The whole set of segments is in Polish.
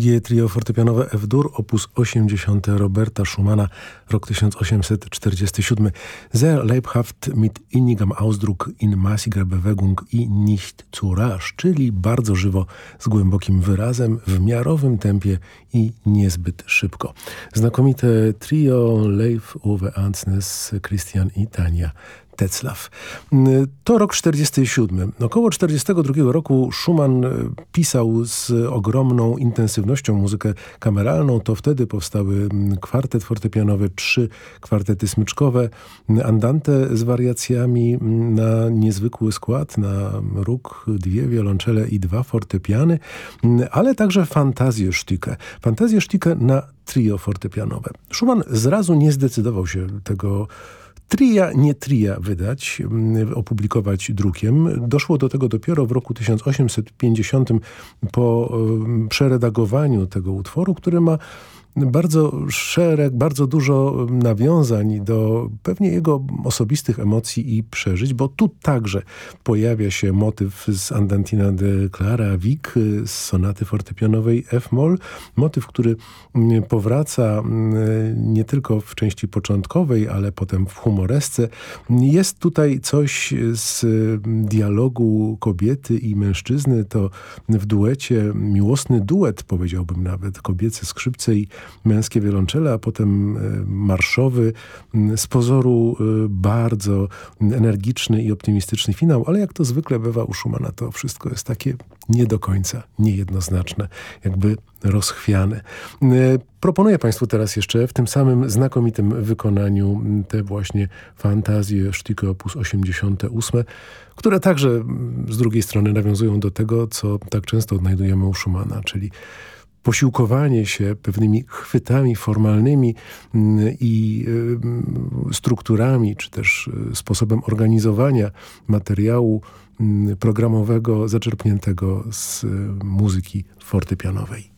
Drugie trio fortepianowe F-dur op. 80 Roberta Schumana, rok 1847. Sehr lebhaft mit innigem Ausdruck in massiger Bewegung i nicht zu rasch, czyli bardzo żywo, z głębokim wyrazem, w miarowym tempie i niezbyt szybko. Znakomite trio Leif Uwe Ansnes, Christian i Tania Tetzlaff. To rok 47. Około 42 roku Schumann e, pisał z ogromną intensywnością muzykę kameralną. To wtedy powstały kwartet fortepianowy, trzy kwartety smyczkowe, andante z wariacjami na niezwykły skład, na róg, dwie wiolonczele i dwa fortepiany, ale także fantazję sztukę. Fantazję sztukę na trio fortepianowe. Schumann zrazu nie zdecydował się tego tria, nie tria wydać, mm, opublikować drukiem. Doszło do tego dopiero w roku 1850 po przeredagowaniu tego utworu, który ma bardzo szereg, bardzo dużo nawiązań do pewnie jego osobistych emocji i przeżyć, bo tu także pojawia się motyw z Andantina de Clara Wick, z sonaty fortepianowej F-moll. Motyw, który powraca mm, nie tylko w części początkowej, ale potem w humoresce. Jest tutaj coś z dialogu kobiety i mężczyzny. To w duecie, miłosny duet powiedziałbym nawet, kobiece skrzypce i męskie wiolonczele, a potem e, marszowy, z pozoru e, bardzo energiczny i optymistyczny finał, ale jak to zwykle bywa u Schumana, to wszystko jest takie nie do końca niejednoznaczne, jakby rozchwiane. E, proponuję Państwu teraz jeszcze w tym samym znakomitym wykonaniu te właśnie fantazje sztuki op. 88, które także z drugiej strony nawiązują do tego, co tak często odnajdujemy u Schumana, czyli posiłkowanie się pewnymi chwytami formalnymi mm, i y, strukturami, czy też y, sposobem organizowania materiału mm, programowego zaczerpniętego z y, muzyki fortepianowej.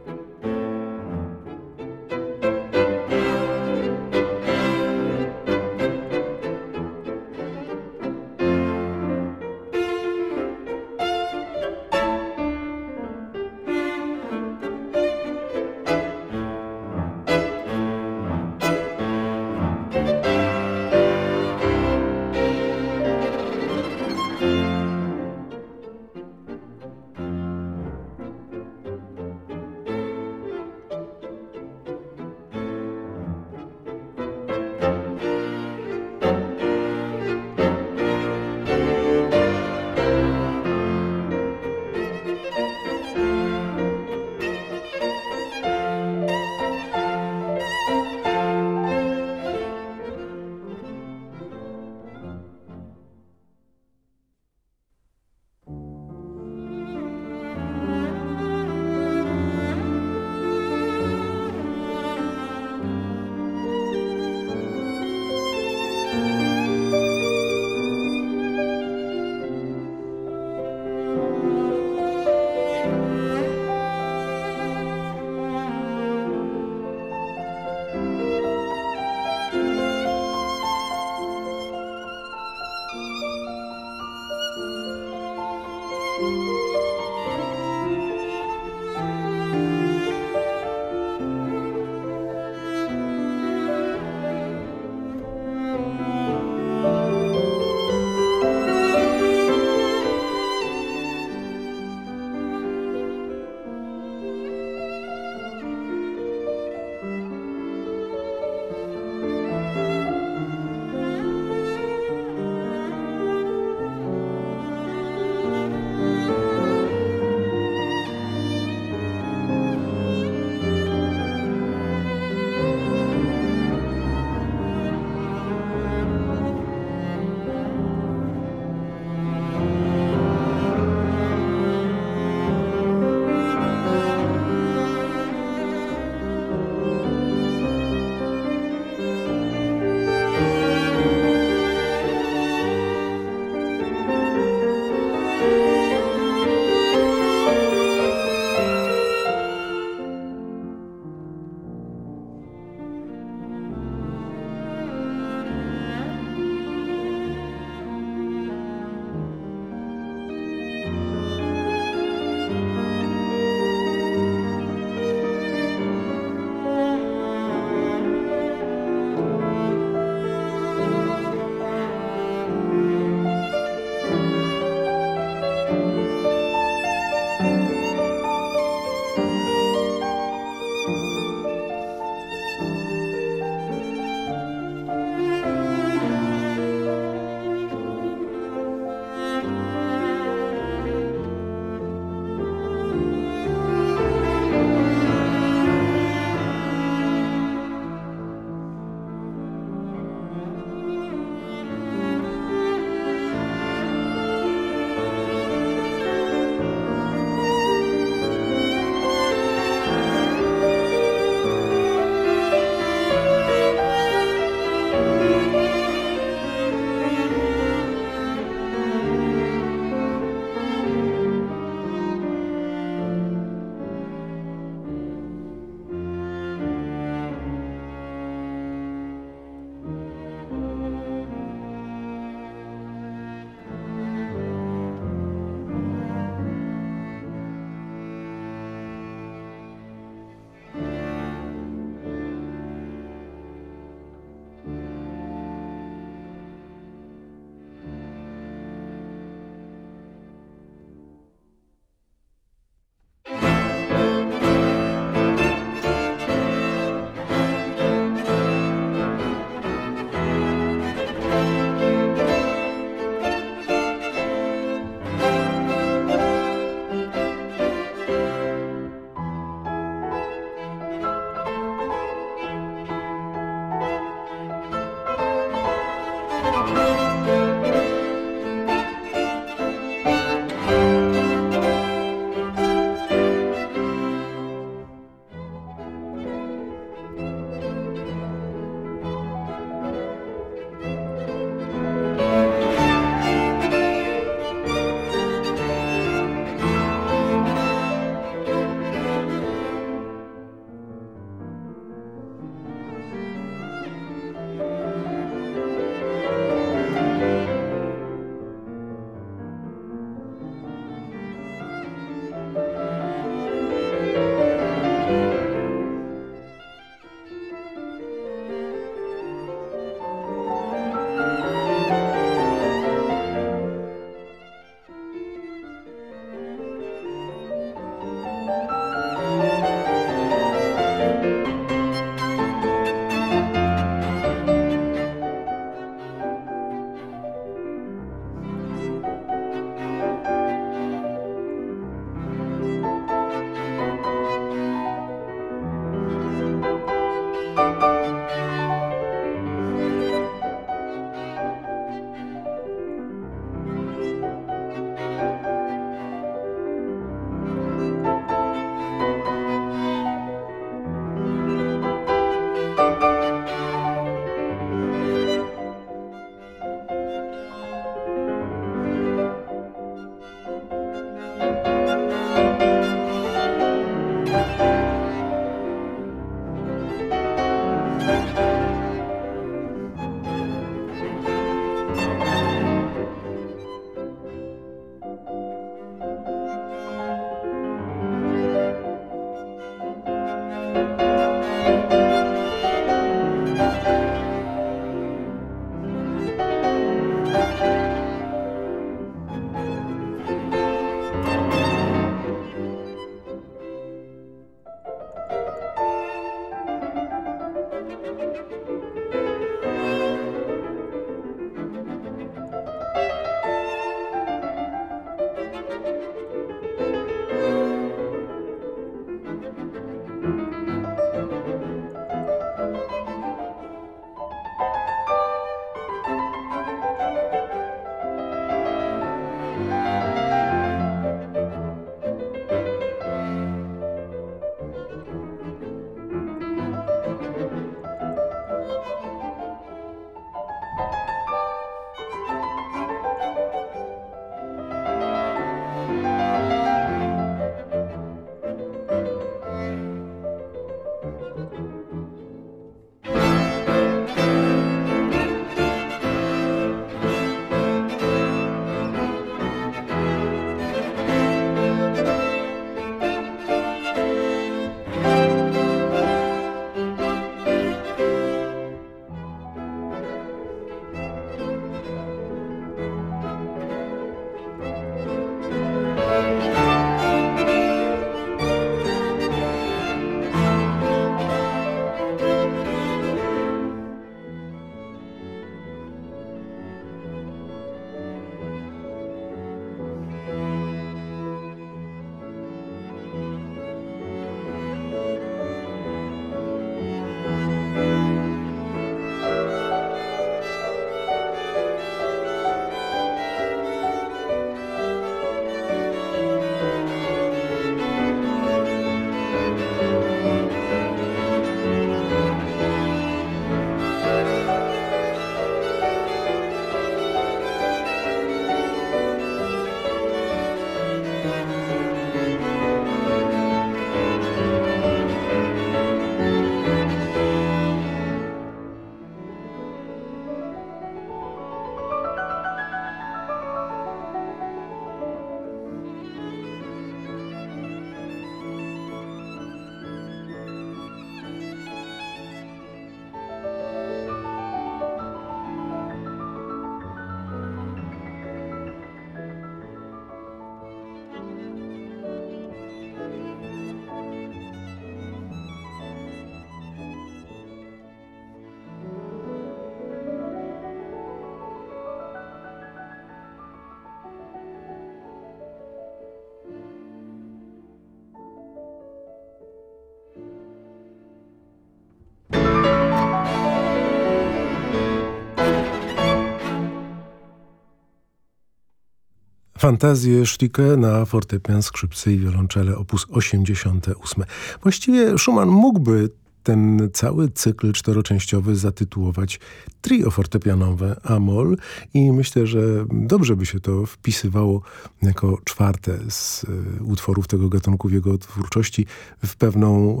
Fantazję Sztykę na fortepian, skrzypce i wiolonczele op. 88. Właściwie Schumann mógłby ten cały cykl czteroczęściowy zatytułować trio fortepianowe Amol i myślę, że dobrze by się to wpisywało jako czwarte z e, utworów tego gatunku w jego twórczości w pewną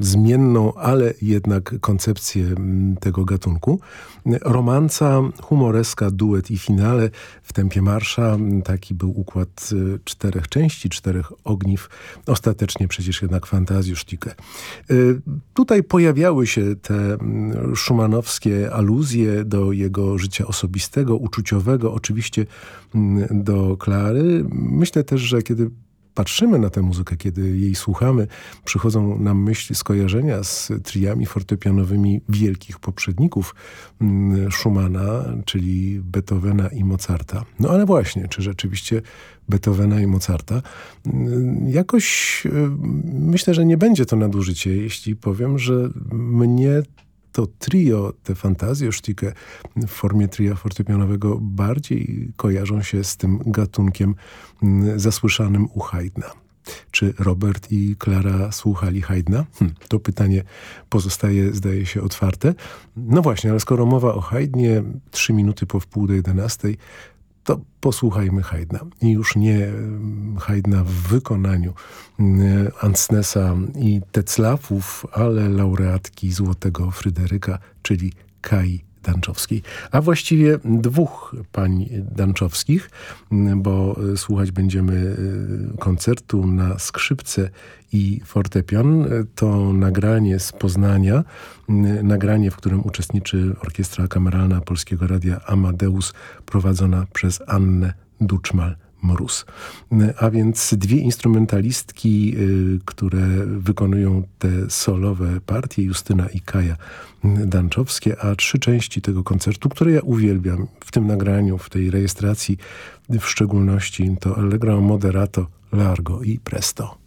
zmienną, ale jednak koncepcję tego gatunku. Romanca, humoreska, duet i finale w tempie marsza. Taki był układ e, czterech części, czterech ogniw. Ostatecznie przecież jednak fantazjusztikę. E, tutaj pojawiały się te szumannowskie aluzje do jego życia osobistego, uczuciowego, oczywiście do Klary. Myślę też, że kiedy patrzymy na tę muzykę, kiedy jej słuchamy, przychodzą nam myśli, skojarzenia z triami fortepianowymi wielkich poprzedników mm, Schumana, czyli Beethovena i Mozarta. No ale właśnie, czy rzeczywiście Beethovena i Mozarta? Mm, jakoś y, myślę, że nie będzie to nadużycie, jeśli powiem, że mnie to trio, te fantazje sztukę w formie tria fortepianowego bardziej kojarzą się z tym gatunkiem mm, zasłyszanym u Haydna. Czy Robert i Klara słuchali Haydna? Hm, to pytanie pozostaje, zdaje się, otwarte. No właśnie, ale skoro mowa o Haydnie, trzy minuty po wpół do jedenastej, to posłuchajmy Haydna. I już nie mm, Haydna w wykonaniu mm, Ansnesa i Teclafów, ale laureatki Złotego Fryderyka, czyli Kai Danczowskiej. A właściwie dwóch pań Danczowskich, bo e, słuchać będziemy e, koncertu na skrzypce i fortepian. To nagranie z Poznania, nagranie, w którym uczestniczy Orkiestra Kameralna Polskiego Radia Amadeus, prowadzona przez Annę Duczmal Mróz. A więc dwie instrumentalistki, które wykonują te solowe partie, Justyna i Kaja Danczowskie, a trzy części tego koncertu, które ja uwielbiam w tym nagraniu, w tej rejestracji w szczególności to Allegro Moderato, Largo i Presto.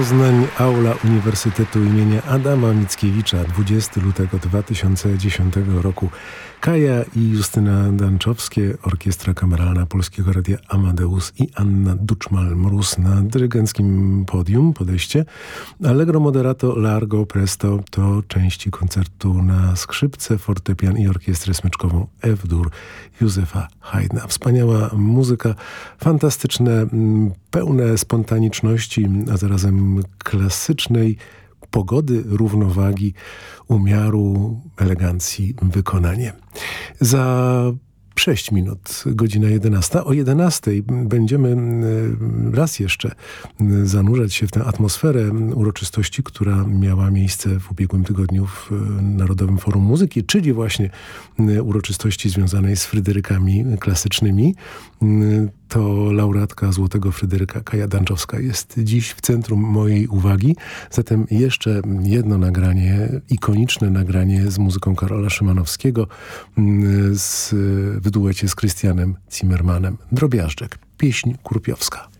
Poznań, aula Uniwersytetu imienia Adama Mickiewicza 20 lutego 2010 roku. Kaja i Justyna Danczowskie, Orkiestra Kameralna Polskiego Radia Amadeus i Anna Duczmal-Mróz na dyrygenckim podium, podejście. Allegro Moderato Largo Presto to części koncertu na skrzypce, fortepian i orkiestrę smyczkową F-dur Józefa Haydna. Wspaniała muzyka, fantastyczne, mm, pełne spontaniczności, a zarazem klasycznej pogody, równowagi, umiaru, elegancji, wykonanie. Za 6 minut, godzina 11. O 11 będziemy mm, raz jeszcze mm, zanurzać się w tę atmosferę uroczystości, która miała miejsce w ubiegłym tygodniu w y, Narodowym Forum Muzyki, czyli właśnie uroczystości związanej z Fryderykami klasycznymi to laureatka Złotego Fryderyka Kaja Danczowska jest dziś w centrum mojej uwagi. Zatem jeszcze jedno nagranie, ikoniczne nagranie z muzyką Karola Szymanowskiego mm, z, w duecie z Krystianem Zimmermanem. Drobiażdżek, pieśń kurpiowska.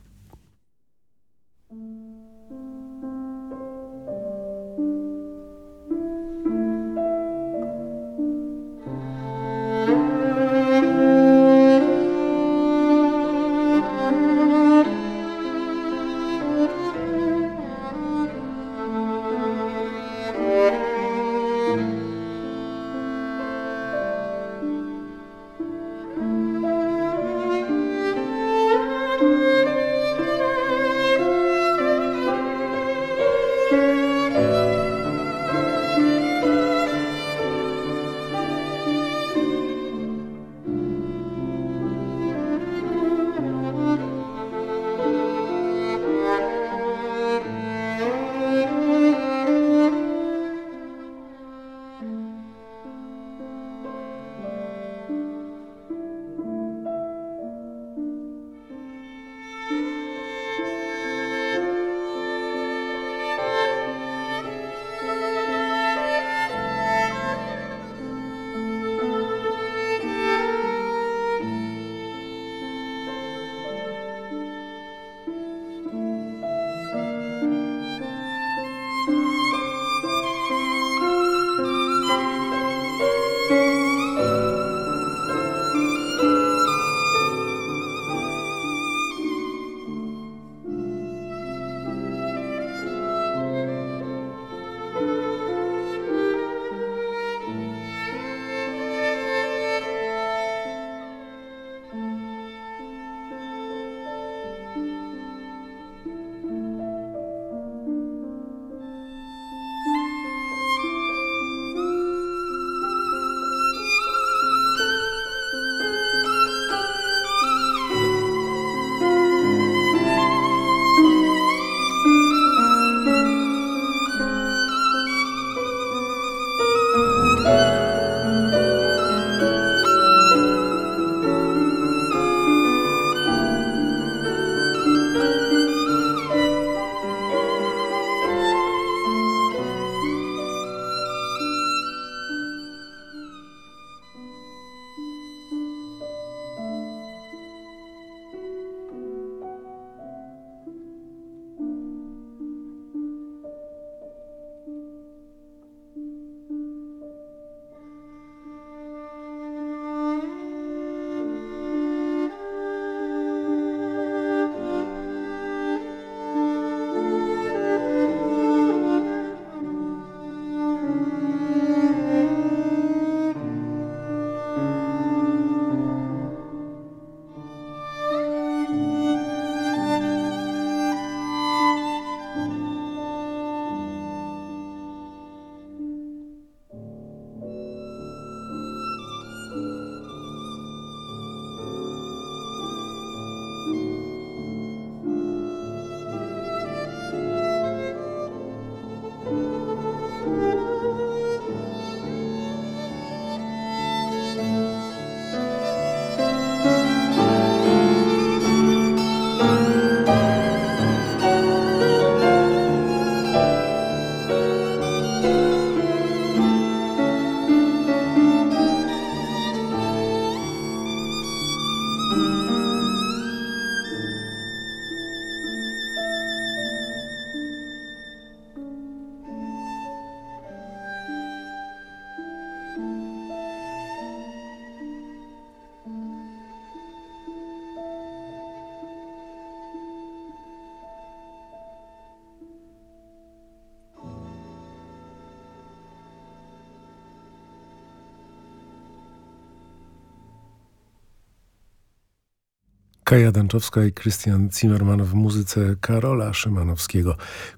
Kaja Danczowska i Krystian Zimmerman w muzyce Karola Szymanowskiego.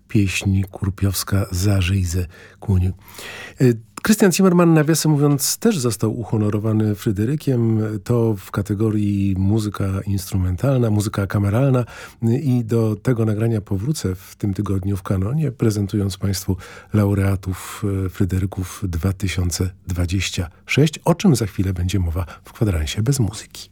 Pieśń kurpiowska Zażyj ze kuniu. Krystian Zimmerman, nawiasem mówiąc, też został uhonorowany Fryderykiem. To w kategorii muzyka instrumentalna, muzyka kameralna i do tego nagrania powrócę w tym tygodniu w kanonie, prezentując Państwu laureatów e, Fryderyków 2026, o czym za chwilę będzie mowa w kwadransie bez muzyki.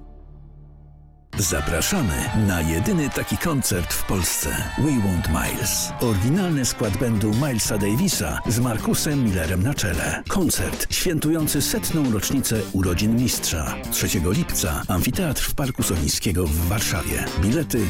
Zapraszamy na jedyny taki koncert w Polsce. We Want Miles. Oryginalny skład będu Milesa Davisa z Markusem Millerem na czele. Koncert świętujący setną rocznicę urodzin mistrza. 3 lipca Amfiteatr w Parku Solińskiego w Warszawie. Bilety